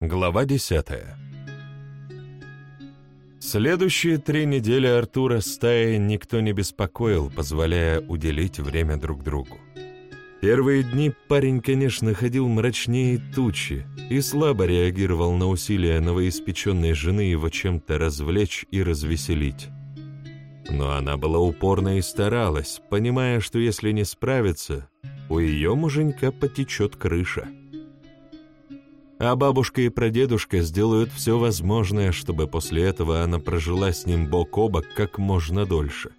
Глава десятая Следующие три недели Артура стаи никто не беспокоил, позволяя уделить время друг другу. Первые дни парень, конечно, ходил мрачнее тучи и слабо реагировал на усилия новоиспеченной жены его чем-то развлечь и развеселить. Но она была упорна и старалась, понимая, что если не справится, у ее муженька потечет крыша а бабушка и прадедушка сделают все возможное, чтобы после этого она прожила с ним бок о бок как можно дольше.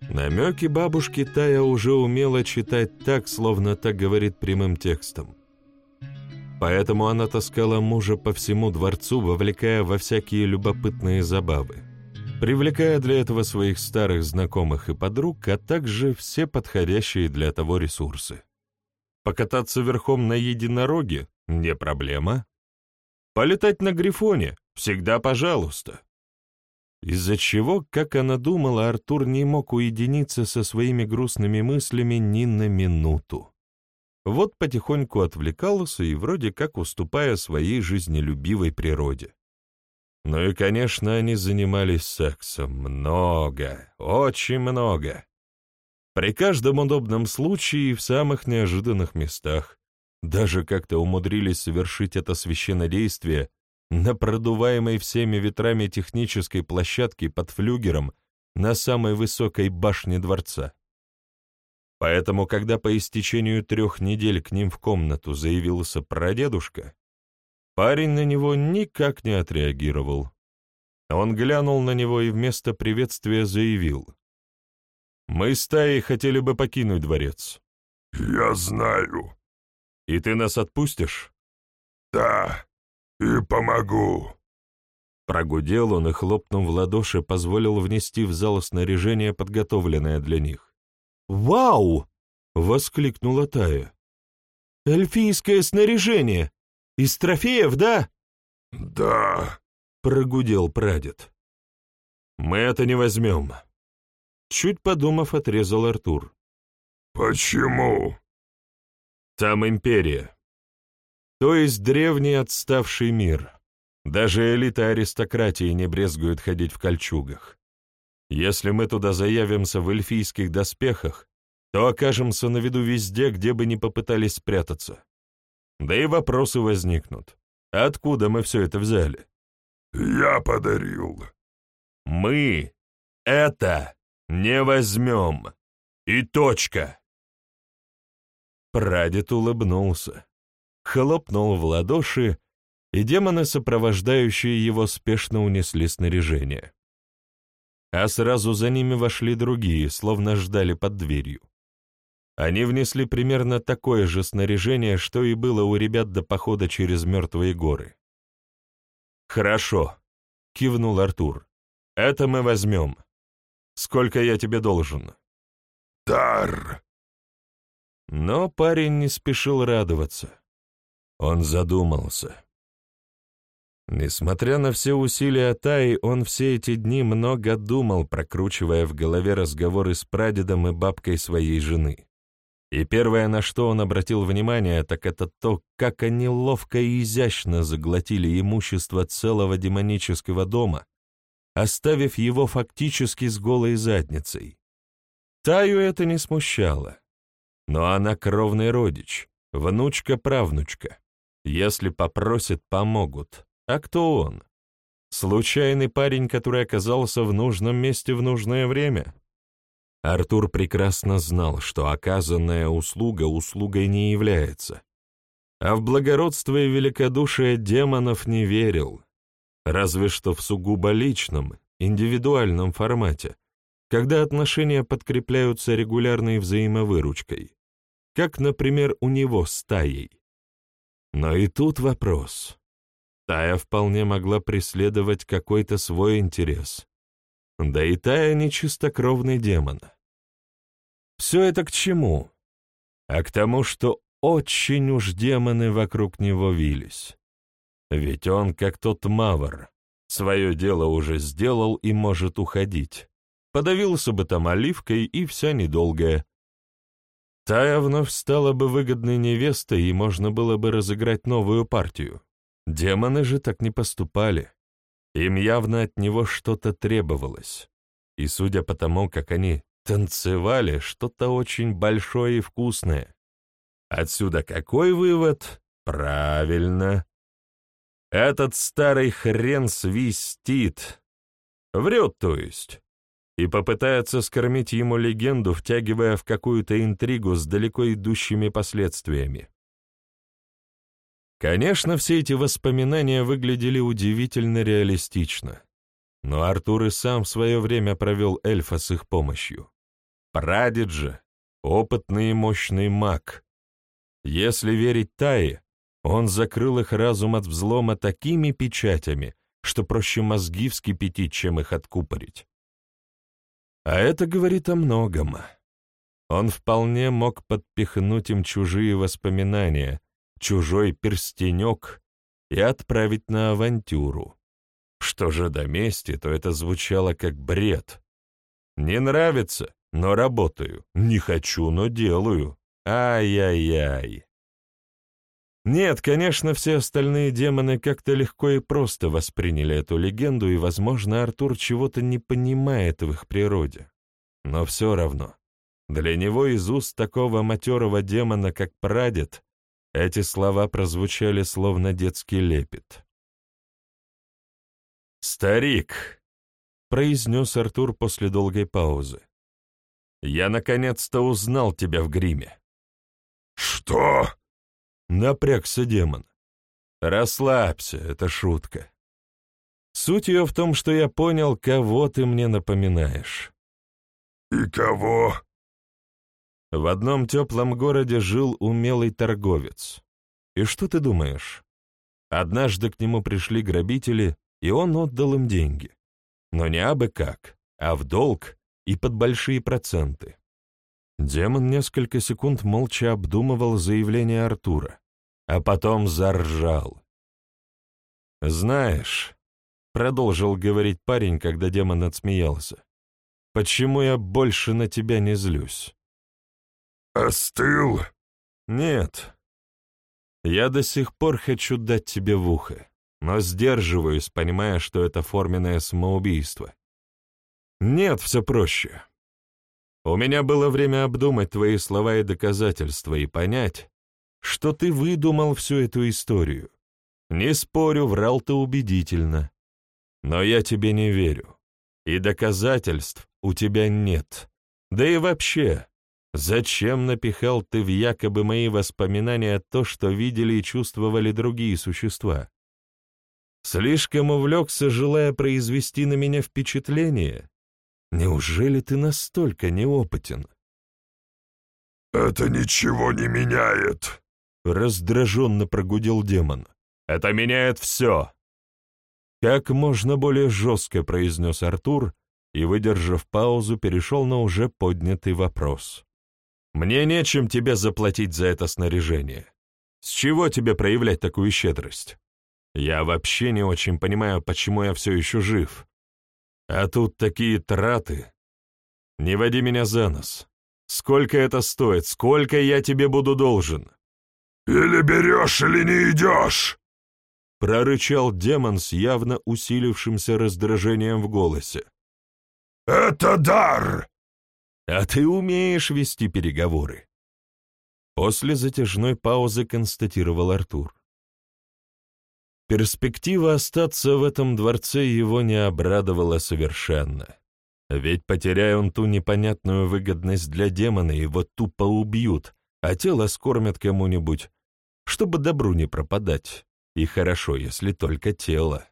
Намеки бабушки Тая уже умела читать так, словно так говорит прямым текстом. Поэтому она таскала мужа по всему дворцу, вовлекая во всякие любопытные забавы, привлекая для этого своих старых знакомых и подруг, а также все подходящие для того ресурсы. Покататься верхом на единороге не проблема. Полетать на Грифоне? Всегда пожалуйста. Из-за чего, как она думала, Артур не мог уединиться со своими грустными мыслями ни на минуту. Вот потихоньку отвлекался и вроде как уступая своей жизнелюбивой природе. Ну и, конечно, они занимались сексом. Много, очень много. При каждом удобном случае и в самых неожиданных местах. Даже как-то умудрились совершить это священнодействие на продуваемой всеми ветрами технической площадке под флюгером на самой высокой башне дворца. Поэтому, когда по истечению трех недель к ним в комнату заявился прадедушка, парень на него никак не отреагировал. Он глянул на него и вместо приветствия заявил. «Мы с Таей хотели бы покинуть дворец». «Я знаю», и ты нас отпустишь? Да, и помогу. Прогудел он и, хлопнув в ладоши, позволил внести в зал снаряжение, подготовленное для них. «Вау!» — воскликнула Тая. «Эльфийское снаряжение! Из трофеев, да?» «Да», — прогудел прадед. «Мы это не возьмем», — чуть подумав, отрезал Артур. «Почему?» Там империя. То есть древний отставший мир. Даже элита аристократии не брезгует ходить в кольчугах. Если мы туда заявимся в эльфийских доспехах, то окажемся на виду везде, где бы ни попытались спрятаться. Да и вопросы возникнут. Откуда мы все это взяли? Я подарил. Мы это не возьмем. И точка. Прадед улыбнулся, хлопнул в ладоши, и демоны, сопровождающие его, спешно унесли снаряжение. А сразу за ними вошли другие, словно ждали под дверью. Они внесли примерно такое же снаряжение, что и было у ребят до похода через мертвые горы. «Хорошо», — кивнул Артур. «Это мы возьмем. Сколько я тебе должен?» «Дар», но парень не спешил радоваться. Он задумался. Несмотря на все усилия Таи, он все эти дни много думал, прокручивая в голове разговоры с прадедом и бабкой своей жены. И первое, на что он обратил внимание, так это то, как они ловко и изящно заглотили имущество целого демонического дома, оставив его фактически с голой задницей. Таю это не смущало. Но она кровный родич, внучка-правнучка. Если попросит, помогут. А кто он? Случайный парень, который оказался в нужном месте в нужное время? Артур прекрасно знал, что оказанная услуга услугой не является. А в благородство и великодушие демонов не верил. Разве что в сугубо личном, индивидуальном формате, когда отношения подкрепляются регулярной взаимовыручкой как, например, у него с Таей. Но и тут вопрос. Тая вполне могла преследовать какой-то свой интерес. Да и Тая не чистокровный демон. Все это к чему? А к тому, что очень уж демоны вокруг него вились. Ведь он, как тот мавр, свое дело уже сделал и может уходить. Подавился бы там оливкой, и вся недолгая. Тая вновь стала бы выгодной невестой, и можно было бы разыграть новую партию. Демоны же так не поступали. Им явно от него что-то требовалось. И судя по тому, как они танцевали, что-то очень большое и вкусное. Отсюда какой вывод? Правильно. Этот старый хрен свистит. Врет, то есть. И попытается скормить ему легенду, втягивая в какую-то интригу с далеко идущими последствиями. Конечно, все эти воспоминания выглядели удивительно реалистично. Но Артур и сам в свое время провел эльфа с их помощью. Прадед же — опытный и мощный маг. Если верить Тае, он закрыл их разум от взлома такими печатями, что проще мозги вскипятить, чем их откупорить. А это говорит о многом. Он вполне мог подпихнуть им чужие воспоминания, чужой перстенек и отправить на авантюру. Что же до мести, то это звучало как бред. Не нравится, но работаю. Не хочу, но делаю. Ай-яй-яй. Нет, конечно, все остальные демоны как-то легко и просто восприняли эту легенду, и, возможно, Артур чего-то не понимает в их природе. Но все равно, для него из уст такого матерого демона, как прадед, эти слова прозвучали словно детский лепет. «Старик», — произнес Артур после долгой паузы, — «я наконец-то узнал тебя в гриме». «Что?» — напрягся демон. «Расслабься, это шутка. Суть ее в том, что я понял, кого ты мне напоминаешь». «И кого?» В одном теплом городе жил умелый торговец. И что ты думаешь? Однажды к нему пришли грабители, и он отдал им деньги. Но не абы как, а в долг и под большие проценты. Демон несколько секунд молча обдумывал заявление Артура, а потом заржал. «Знаешь», — продолжил говорить парень, когда демон отсмеялся, — «почему я больше на тебя не злюсь?» «Остыл?» «Нет. Я до сих пор хочу дать тебе в ухо, но сдерживаюсь, понимая, что это форменное самоубийство. Нет, все проще. У меня было время обдумать твои слова и доказательства и понять, что ты выдумал всю эту историю. Не спорю, врал ты убедительно. Но я тебе не верю. И доказательств у тебя нет. Да и вообще, Зачем напихал ты в якобы мои воспоминания то, что видели и чувствовали другие существа? Слишком увлекся, желая произвести на меня впечатление? Неужели ты настолько неопытен? «Это ничего не меняет», — раздраженно прогудел демон. «Это меняет все!» Как можно более жестко произнес Артур и, выдержав паузу, перешел на уже поднятый вопрос. Мне нечем тебе заплатить за это снаряжение. С чего тебе проявлять такую щедрость? Я вообще не очень понимаю, почему я все еще жив. А тут такие траты. Не води меня за нос. Сколько это стоит? Сколько я тебе буду должен? Или берешь, или не идешь!» Прорычал демон с явно усилившимся раздражением в голосе. «Это дар! А ты умеешь вести переговоры. После затяжной паузы констатировал Артур. Перспектива остаться в этом дворце его не обрадовала совершенно. Ведь, потеряя он ту непонятную выгодность для демона, его тупо убьют, а тело скормят кому-нибудь, чтобы добру не пропадать. И хорошо, если только тело.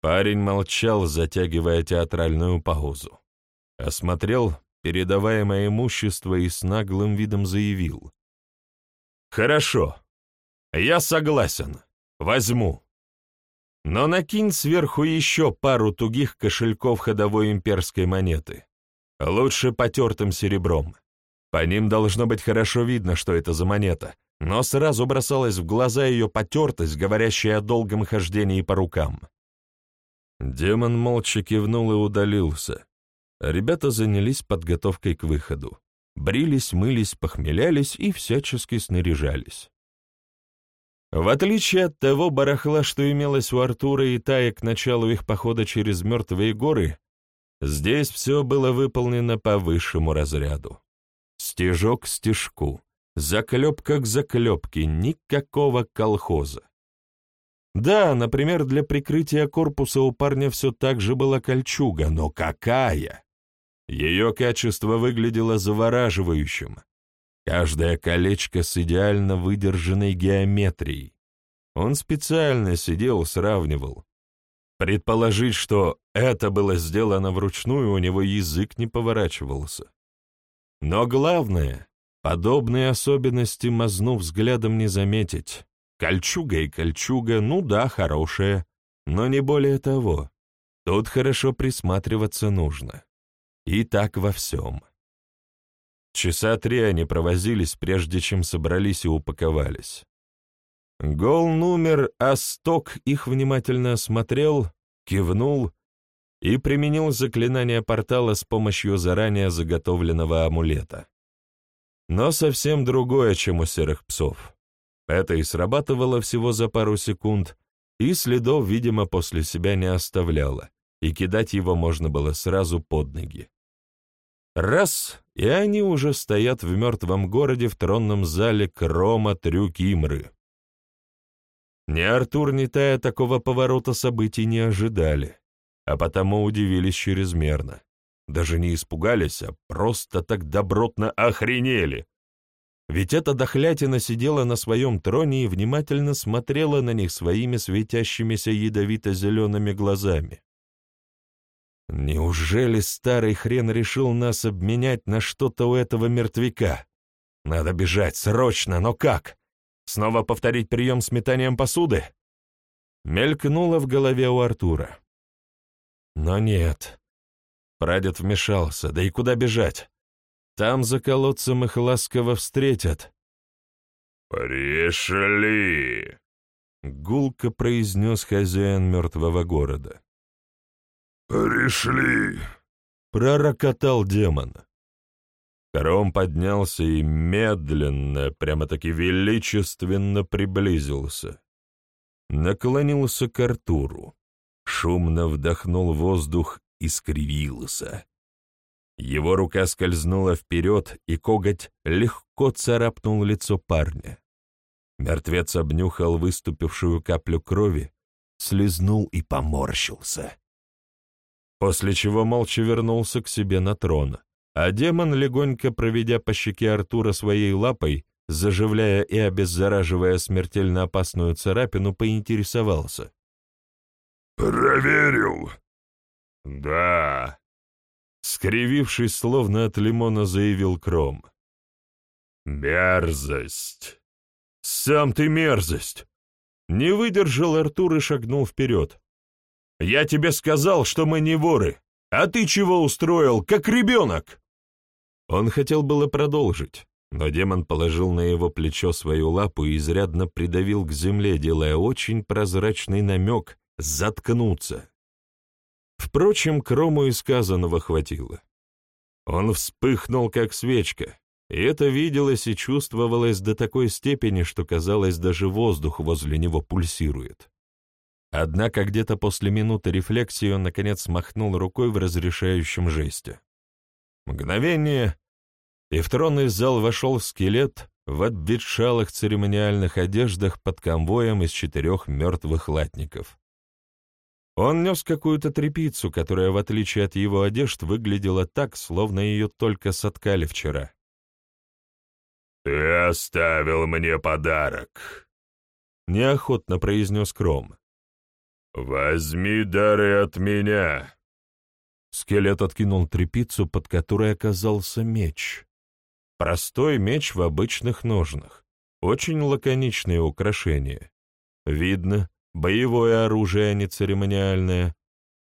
Парень молчал, затягивая театральную паузу осмотрел передаваемое имущество и с наглым видом заявил. «Хорошо, я согласен, возьму. Но накинь сверху еще пару тугих кошельков ходовой имперской монеты, лучше потертым серебром. По ним должно быть хорошо видно, что это за монета, но сразу бросалась в глаза ее потертость, говорящая о долгом хождении по рукам». Демон молча кивнул и удалился, Ребята занялись подготовкой к выходу. Брились, мылись, похмелялись и всячески снаряжались. В отличие от того барахла, что имелось у Артура и Тая к началу их похода через мертвые горы, здесь все было выполнено по высшему разряду. Стежок к стежку, заклепка к заклепке, никакого колхоза. Да, например, для прикрытия корпуса у парня все так же была кольчуга, но какая! Ее качество выглядело завораживающим. Каждое колечко с идеально выдержанной геометрией. Он специально сидел, сравнивал. Предположить, что это было сделано вручную, у него язык не поворачивался. Но главное, подобные особенности, мазнув взглядом, не заметить. Кольчуга и кольчуга, ну да, хорошая, но не более того. Тут хорошо присматриваться нужно. И так во всем. Часа три они провозились, прежде чем собрались и упаковались. Гол номер Асток их внимательно осмотрел, кивнул и применил заклинание портала с помощью заранее заготовленного амулета. Но совсем другое, чем у серых псов. Это и срабатывало всего за пару секунд, и следов, видимо, после себя не оставляло, и кидать его можно было сразу под ноги. Раз, и они уже стоят в мертвом городе в тронном зале Крома Трюкимры. Ни Артур, ни Тая такого поворота событий не ожидали, а потому удивились чрезмерно. Даже не испугались, а просто так добротно охренели. Ведь эта дохлятина сидела на своем троне и внимательно смотрела на них своими светящимися ядовито-зелеными глазами. Неужели старый хрен решил нас обменять на что-то у этого мертвяка? Надо бежать, срочно, но как? Снова повторить прием с метанием посуды? Мелькнуло в голове у Артура. Но нет. Прадед вмешался, да и куда бежать? Там за колодцем их ласково встретят. «Пришли!» — гулко произнес хозяин мертвого города. «Пришли!» — пророкотал демон. Кором поднялся и медленно, прямо-таки величественно приблизился. Наклонился к Артуру, шумно вдохнул воздух и скривился. Его рука скользнула вперед, и коготь легко царапнул лицо парня. Мертвец обнюхал выступившую каплю крови, слезнул и поморщился после чего молча вернулся к себе на трон, а демон, легонько проведя по щеке Артура своей лапой, заживляя и обеззараживая смертельно опасную царапину, поинтересовался. «Проверил?» «Да», — скривившись, словно от лимона, заявил Кром. «Мерзость! Сам ты мерзость!» Не выдержал Артур и шагнул вперед. Я тебе сказал, что мы не воры, а ты чего устроил, как ребенок?» Он хотел было продолжить, но демон положил на его плечо свою лапу и изрядно придавил к земле, делая очень прозрачный намек «заткнуться». Впрочем, Крому и сказанного хватило. Он вспыхнул, как свечка, и это виделось и чувствовалось до такой степени, что, казалось, даже воздух возле него пульсирует. Однако где-то после минуты рефлексии он, наконец, махнул рукой в разрешающем жесте. Мгновение, и в тронный зал вошел скелет в обветшалых церемониальных одеждах под конвоем из четырех мертвых латников. Он нес какую-то тряпицу, которая, в отличие от его одежд, выглядела так, словно ее только соткали вчера. «Ты оставил мне подарок», — неохотно произнес Кром. «Возьми дары от меня!» Скелет откинул трепицу, под которой оказался меч. Простой меч в обычных ножнах. Очень лаконичное украшение. Видно, боевое оружие, а не церемониальное.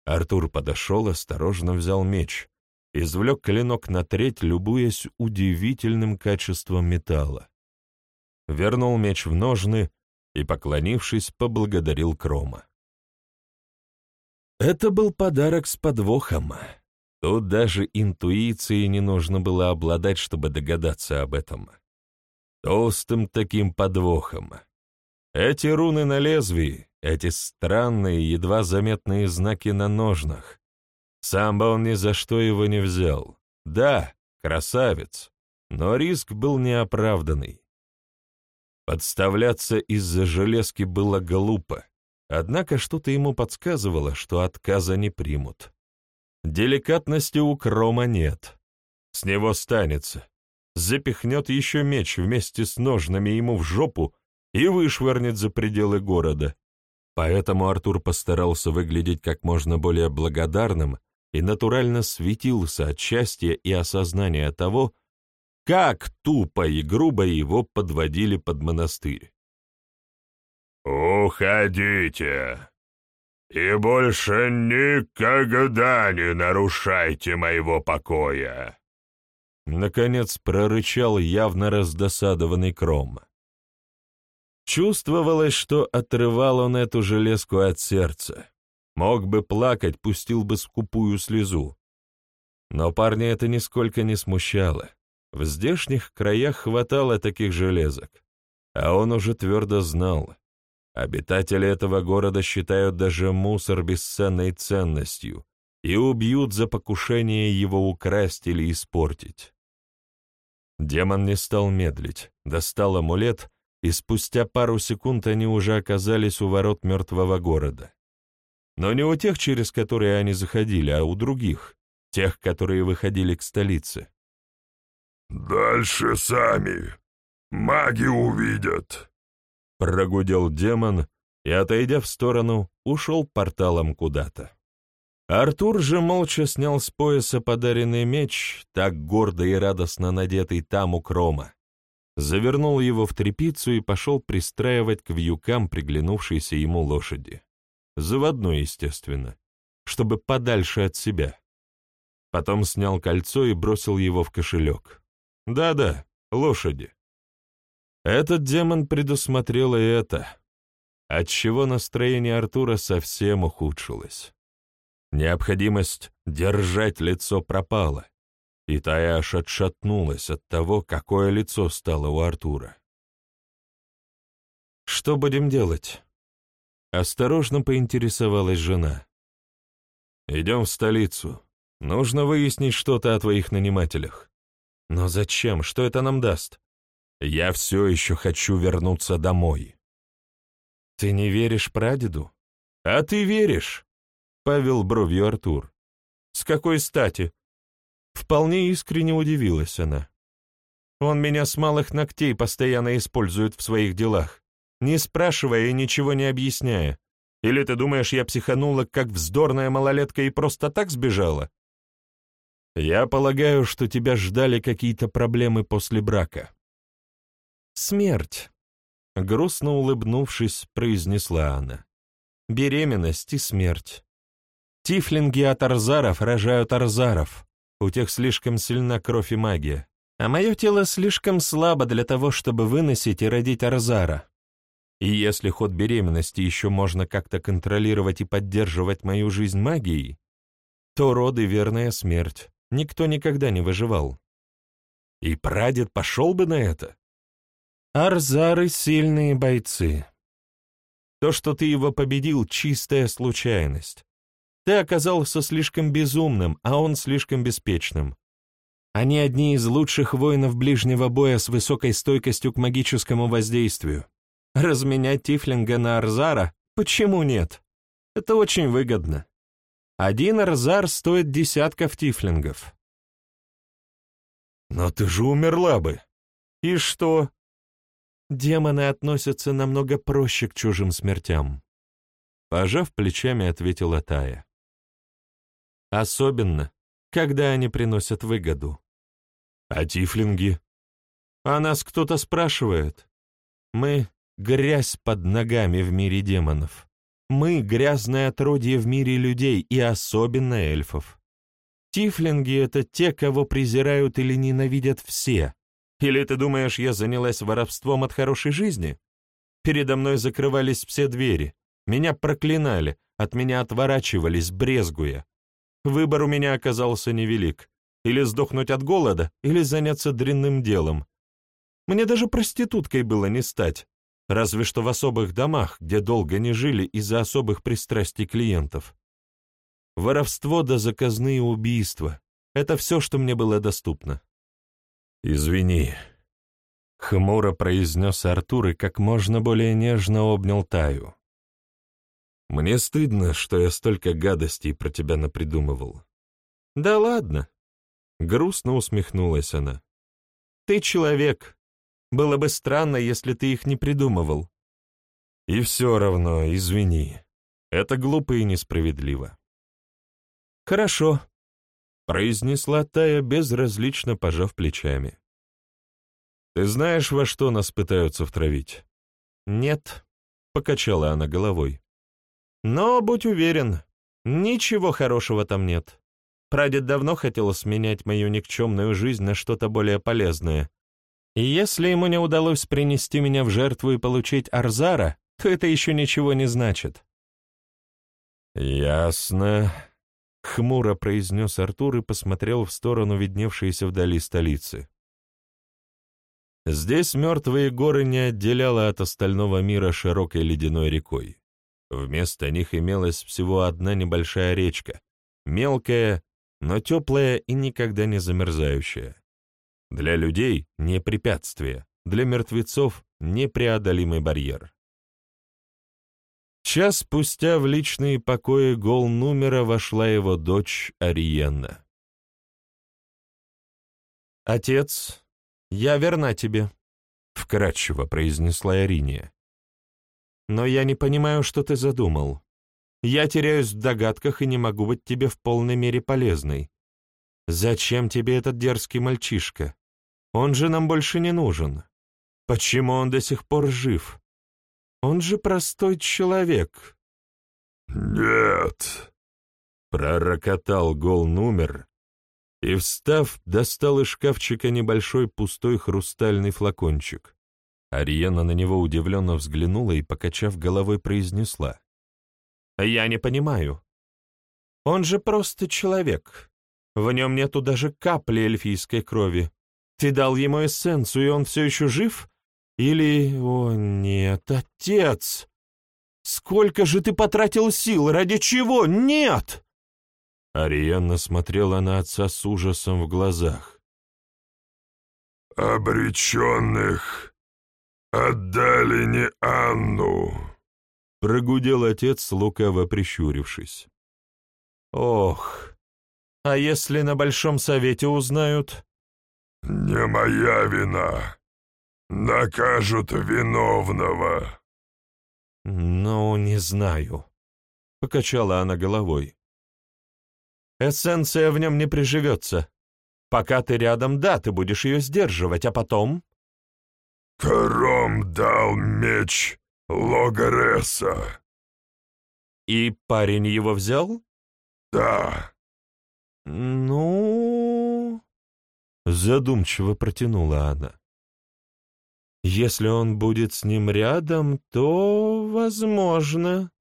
Артур подошел, осторожно взял меч, извлек клинок на треть, любуясь удивительным качеством металла. Вернул меч в ножны и, поклонившись, поблагодарил Крома. Это был подарок с подвохом. Тут даже интуиции не нужно было обладать, чтобы догадаться об этом. Толстым таким подвохом. Эти руны на лезвии, эти странные, едва заметные знаки на ножнах. Сам бы он ни за что его не взял. Да, красавец, но риск был неоправданный. Подставляться из-за железки было глупо, однако что-то ему подсказывало, что отказа не примут. Деликатности у Крома нет. С него станется. Запихнет еще меч вместе с ножнами ему в жопу и вышвырнет за пределы города. Поэтому Артур постарался выглядеть как можно более благодарным и натурально светился от счастья и осознания того, как тупо и грубо его подводили под монастырь. «Уходите!» и больше никогда не нарушайте моего покоя!» Наконец прорычал явно раздосадованный Кром. Чувствовалось, что отрывал он эту железку от сердца. Мог бы плакать, пустил бы скупую слезу. Но парня это нисколько не смущало. В здешних краях хватало таких железок, а он уже твердо знал, Обитатели этого города считают даже мусор бесценной ценностью и убьют за покушение его украсть или испортить. Демон не стал медлить, достал амулет, и спустя пару секунд они уже оказались у ворот мертвого города. Но не у тех, через которые они заходили, а у других, тех, которые выходили к столице. «Дальше сами. Маги увидят», Прогудел демон и, отойдя в сторону, ушел порталом куда-то. Артур же молча снял с пояса подаренный меч, так гордо и радостно надетый там у крома, завернул его в тряпицу и пошел пристраивать к вьюкам приглянувшейся ему лошади. Заводной, естественно, чтобы подальше от себя. Потом снял кольцо и бросил его в кошелек. Да-да, лошади. Этот демон предусмотрел и это, отчего настроение Артура совсем ухудшилось. Необходимость держать лицо пропала, и Тая аж отшатнулась от того, какое лицо стало у Артура. «Что будем делать?» Осторожно поинтересовалась жена. «Идем в столицу. Нужно выяснить что-то о твоих нанимателях. Но зачем? Что это нам даст?» Я все еще хочу вернуться домой. Ты не веришь прадеду? А ты веришь? Павел бровью Артур. С какой стати? Вполне искренне удивилась она. Он меня с малых ногтей постоянно использует в своих делах, не спрашивая и ничего не объясняя. Или ты думаешь, я психанула, как вздорная малолетка, и просто так сбежала? Я полагаю, что тебя ждали какие-то проблемы после брака. «Смерть», — грустно улыбнувшись, произнесла она. «Беременность и смерть. Тифлинги от арзаров рожают арзаров. У тех слишком сильна кровь и магия. А мое тело слишком слабо для того, чтобы выносить и родить арзара. И если ход беременности еще можно как-то контролировать и поддерживать мою жизнь магией, то роды — верная смерть. Никто никогда не выживал. И прадед пошел бы на это? Арзары — сильные бойцы. То, что ты его победил, — чистая случайность. Ты оказался слишком безумным, а он слишком беспечным. Они одни из лучших воинов ближнего боя с высокой стойкостью к магическому воздействию. Разменять Тифлинга на Арзара? Почему нет? Это очень выгодно. Один Арзар стоит десятков Тифлингов. Но ты же умерла бы. И что? Демоны относятся намного проще к чужим смертям. Пожав плечами, ответила Тая. Особенно, когда они приносят выгоду. А тифлинги? А нас кто-то спрашивает. Мы — грязь под ногами в мире демонов. Мы — грязное отродье в мире людей и особенно эльфов. Тифлинги — это те, кого презирают или ненавидят все, или ты думаешь, я занялась воровством от хорошей жизни? Передо мной закрывались все двери, меня проклинали, от меня отворачивались, брезгуя. Выбор у меня оказался невелик. Или сдохнуть от голода, или заняться дрянным делом. Мне даже проституткой было не стать. разве что в особых домах, где долго не жили из-за особых пристрастий клиентов. Воровство да заказные убийства — это все, что мне было доступно. «Извини», — хмуро произнес Артур и как можно более нежно обнял Таю. «Мне стыдно, что я столько гадостей про тебя напридумывал». «Да ладно», — грустно усмехнулась она. «Ты человек. Было бы странно, если ты их не придумывал». «И все равно, извини. Это глупо и несправедливо». «Хорошо», — произнесла Тая, безразлично пожав плечами. «Ты знаешь, во что нас пытаются втравить?» «Нет», — покачала она головой. «Но будь уверен, ничего хорошего там нет. Прадед давно хотел сменять мою никчемную жизнь на что-то более полезное. И если ему не удалось принести меня в жертву и получить Арзара, то это еще ничего не значит». «Ясно», — хмуро произнес Артур и посмотрел в сторону видневшейся вдали столицы. Здесь мертвые горы не отделяло от остального мира широкой ледяной рекой. Вместо них имелась всего одна небольшая речка, мелкая, но теплая и никогда не замерзающая. Для людей — не препятствие, для мертвецов — непреодолимый барьер. Час спустя в личные покои гол-нумера вошла его дочь Ариенна. «Отец, я верна тебе», — вкратчиво произнесла Ириния. «Но я не понимаю, что ты задумал. Я теряюсь в догадках и не могу быть тебе в полной мере полезной. Зачем тебе этот дерзкий мальчишка? Он же нам больше не нужен. Почему он до сих пор жив?» Он же простой человек. «Нет!» — пророкотал гол-номер и, встав, достал из шкафчика небольшой пустой хрустальный флакончик. Ариена на него удивленно взглянула и, покачав головой, произнесла. «Я не понимаю. Он же просто человек. В нем нету даже капли эльфийской крови. Ты дал ему эссенцию, и он все еще жив? Или, о нет, отец! Сколько же ты потратил сил, ради чего? Нет!» Ариенна смотрела на отца с ужасом в глазах. «Обреченных отдали не Анну», — прогудел отец, лукаво прищурившись. «Ох, а если на Большом Совете узнают?» «Не моя вина. «Накажут виновного!» «Ну, не знаю», — покачала она головой. «Эссенция в нем не приживется. Пока ты рядом, да, ты будешь ее сдерживать, а потом...» «Кором дал меч Логареса». «И парень его взял?» «Да». «Ну...» — задумчиво протянула она. Если он будет с ним рядом, то возможно.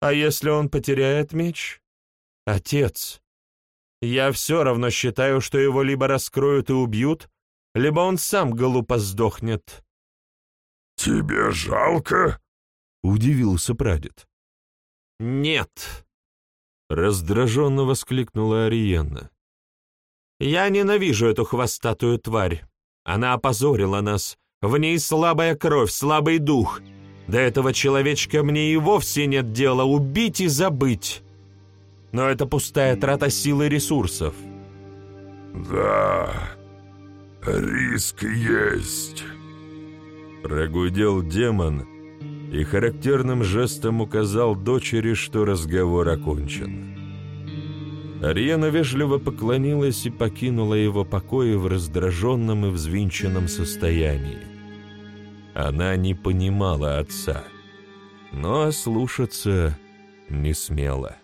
А если он потеряет меч? Отец, я все равно считаю, что его либо раскроют и убьют, либо он сам глупо сдохнет. «Тебе жалко?» — удивился прадед. «Нет!» — раздраженно воскликнула Ариенна. «Я ненавижу эту хвостатую тварь. Она опозорила нас, в ней слабая кровь, слабый дух. До этого человечка мне и вовсе нет дела убить и забыть. Но это пустая трата сил и ресурсов. «Да, риск есть», — прогудел демон и характерным жестом указал дочери, что разговор окончен. Ариена вежливо поклонилась и покинула его покои в раздраженном и взвинченном состоянии. Она не понимала отца, но слушаться не смела.